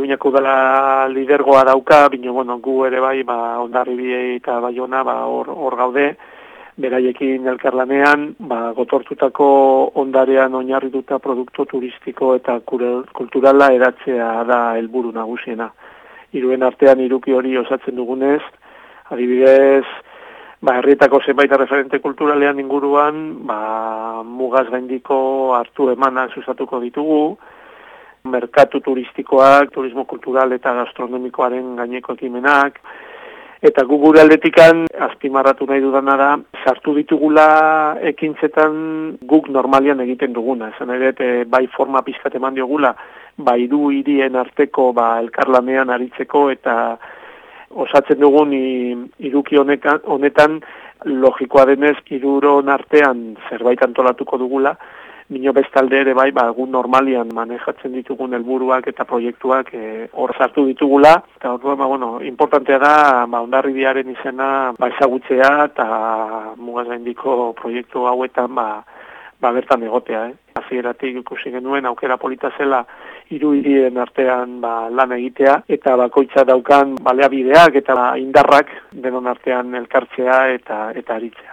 Iruñako dela lidergoa dauka, bino, bueno, gu ere bai, ba, ondarri eta baiona, ba, hor, hor gaude, beraiekin elkarlanean, ba, gotortutako ondarean oinarrituta produktu turistiko eta kulturala eratzea da helburu nagusiena. Iruen artean iruki hori osatzen dugunez, adibidez, ba, herrietako zenbait referente kulturalean inguruan, ba, mugaz gaindiko hartu emanak susatuko ditugu, merkatu turistikoak, turismo kultural eta gastronomikoaren gaineko ekimenak, eta gu gure aldetikan, azpimarratu nahi dudana da, sartu ditugula ekintzetan guk normalian egiten duguna. Esan ere, bai forma pizkat eman diogula, bai du hirien arteko ba, elkarlanean aritzeko eta osatzen dugun iruki honetan, honetan logikoa denez iruron artean zerbait antolatuko dugula, Mino bestalde ere bai, ba, egun normalian manejatzen ditugun helburuak eta proiektuak e, hor sartu ditugula. Eta hor, ba, bueno, importantea da, ba, ondarri diaren izena, ba, ezagutzea eta mugaz gaindiko proiektu hauetan, ba, ba, bertan egotea, eh. Azieratik ikusi genuen, aukera polita zela, hiru hirien artean ba, lan egitea, eta bakoitza daukan baleabideak eta indarrak denon artean elkartzea eta eta aritzea.